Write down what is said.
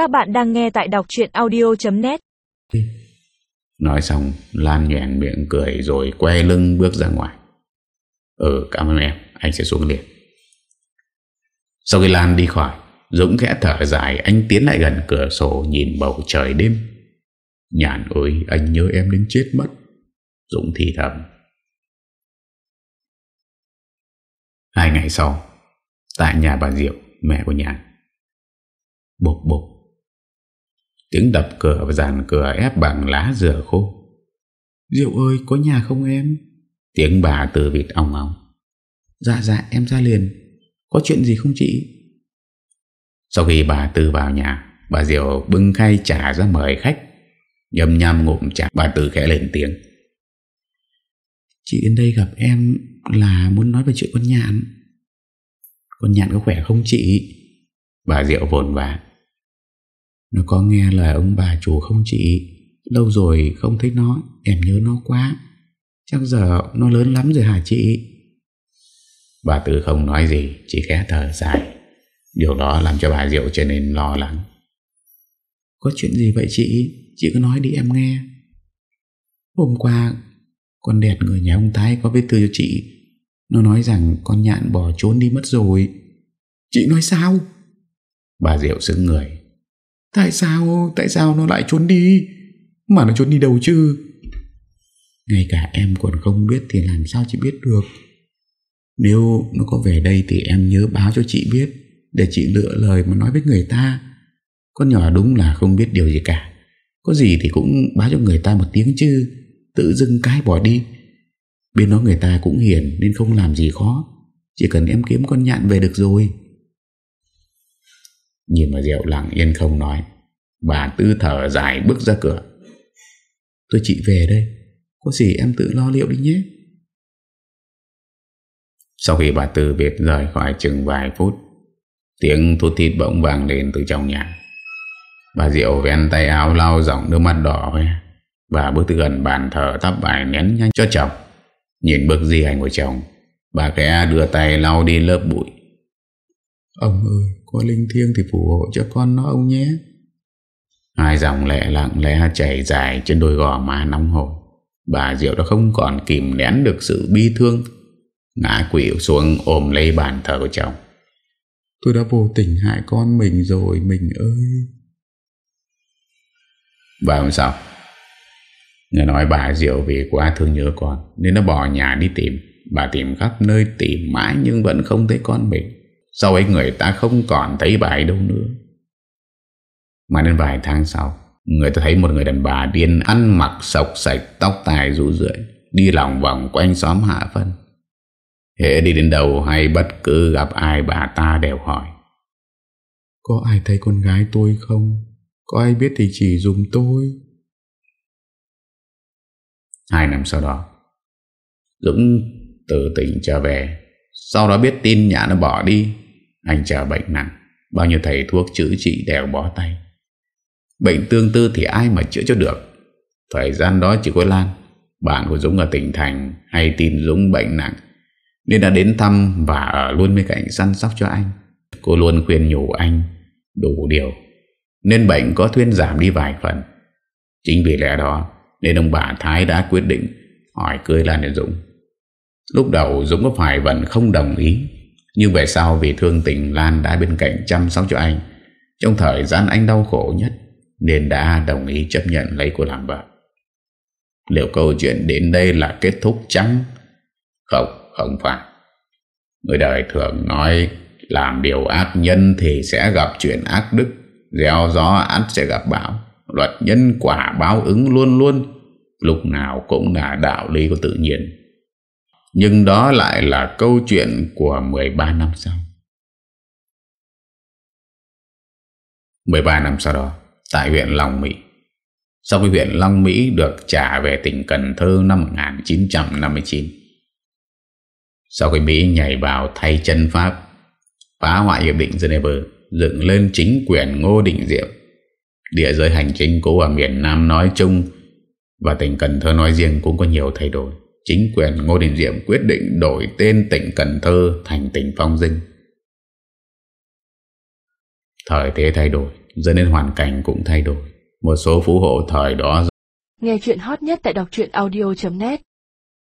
Các bạn đang nghe tại đọc chuyện audio.net Nói xong, Lan nhoảng miệng cười rồi quay lưng bước ra ngoài. Ừ cảm ơn em, Anh sẽ xuống liền. Sau khi Lan đi khỏi, Dũng khẽ thở dài, Anh tiến lại gần cửa sổ Nhìn bầu trời đêm. Nhàn ơi, anh nhớ em đến chết mất. Dũng thì thầm. Hai ngày sau, Tại nhà bà Diệu, Mẹ của Nhàn. Bụp bụp Tiếng đập cửa và dàn cửa ép bằng lá dừa khô. Diệu ơi có nhà không em? Tiếng bà từ vịt ong ong. Dạ dạ em ra liền. Có chuyện gì không chị? Sau khi bà Tư vào nhà Bà Diệu bưng khay trả ra mời khách. Nhâm nhâm ngụm chặt Bà Tư khẽ lên tiếng. Chị đến đây gặp em Là muốn nói về chuyện con nhạn. Con nhạn có khỏe không chị? Bà Diệu vồn vã Nó có nghe lời ông bà chủ không chị? Lâu rồi không thấy nó Em nhớ nó quá. Chắc giờ nó lớn lắm rồi hả chị? Bà Tư không nói gì Chỉ khẽ thở dài. Điều đó làm cho bà Diệu trở nên lo lắng. Có chuyện gì vậy chị? Chị cứ nói đi em nghe. Hôm qua Con đẹp người nhà ông Thái có viết thư cho chị. Nó nói rằng con nhạn bỏ trốn đi mất rồi. Chị nói sao? Bà Diệu xứng người Tại sao? Tại sao nó lại trốn đi? Mà nó trốn đi đâu chứ? Ngay cả em còn không biết Thì làm sao chị biết được? Nếu nó có về đây Thì em nhớ báo cho chị biết, Để chị lựa lời mà nói với người ta. Con nhỏ đúng là không biết điều gì cả. Có gì thì cũng báo cho người ta một tiếng chứ. Tự dưng cái bỏ đi. Bên đó người ta cũng hiền Nên không làm gì khó. Chỉ cần em kiếm con nhạn về được rồi. Nhìn vào Diệu lặng yên không nói. Bà Tư thở dài, bước ra cửa. Tôi chị về đây. Có gì em tự lo liệu đi nhé. Sau khi bà Tư biệt rời khỏi chừng vài phút, Tiếng thút thít bỗng vàng lên từ trong nhà. Bà Diệu ven tay áo lau dòng nước mắt đỏ hoe. Bà bước từ gần bàn thờ thắp bài nén nhanh cho chồng. Nhìn bước di hành của chồng, Bà khẽ đưa tay lau đi lớp bụi. Ông ơi có linh thiêng thì phù hộ cho con nó ông nhé. Hai dòng lệ lặng lẽ chảy dài trên đôi gò má nóng hổi. Bà Diệu đã không còn kìm nén được sự bi thương. Ngã quỷ xuống ôm lấy bàn thờ của chồng. Tôi đã vô tình hại con mình rồi Mình ơi. Và hôm sau Nghe nói bà Diệu vì quá thương nhớ con Nên nó bỏ nhà đi tìm. Bà tìm khắp nơi tìm mãi Nhưng vẫn không thấy con mình sau ấy người ta không còn thấy bà ấy đâu nữa. Mà đến vài tháng sau, Người ta thấy một người đàn bà điên Ăn mặc sọc sạch, Tóc tài rũ rượi, Đi lòng vòng quanh xóm hạ phân Hệ đi đến đầu hay bất cứ gặp ai, bà ta đều hỏi, Có ai thấy con gái tôi không? Có ai biết thì chỉ dùng tôi. Hai năm sau đó, Dũng tự tỉnh trở về. Sau đó biết tin nhà nó bỏ đi. Anh chờ bệnh nặng, Bao nhiêu thầy thuốc chữa trị đều bó tay. Bệnh tương tư thì ai mà chữa cho được? Thời gian đó chỉ có Lan, Bạn của Dũng ở tỉnh Thành Hay tin Dũng bệnh nặng, Nên đã đến thăm Và ở luôn bên cạnh săn sóc cho anh. Cô luôn khuyên nhủ anh Đủ điều, Nên bệnh có thuyên giảm đi vài phần. Chính vì lẽ đó Nên ông bà Thái đã quyết định Hỏi cưới Lan để Dũng. Lúc đầu Dũng có phải vẫn không đồng ý nhưng về sau vì thương tình Lan đã bên cạnh chăm sóc cho anh? Trong thời gian anh đau khổ nhất Nên đã đồng ý chấp nhận lấy cô làm vợ. Liệu câu chuyện đến đây là kết thúc chăng? Không, không phải. Người đời thường nói Làm điều ác nhân thì sẽ gặp chuyện ác đức Gieo gió ác sẽ gặp bão. Luật nhân quả báo ứng luôn luôn Lúc nào cũng là đạo lý của tự nhiên. Nhưng đó lại là câu chuyện của 13 năm sau. 13 năm sau đó, Tại huyện Long Mỹ. Sau khi huyện Long Mỹ được trả về tỉnh Cần Thơ năm 1959 Sau khi Mỹ nhảy vào thay chân Pháp, Phá hoại Hiệp định Geneva, Dựng lên chính quyền Ngô Đình Diệm, Địa giới hành chính của ở miền Nam nói chung Và tỉnh Cần Thơ nói riêng cũng có nhiều thay đổi. Chính quyền Ngô Đình Diệm quyết định đổi tên tỉnh Cần Thơ thành tỉnh Phong Dinh. Thời thế thay đổi, Dẫn đến hoàn cảnh cũng thay đổi. Một số phú hộ thời đó Nghe chuyện hot nhất tại đọc audio.net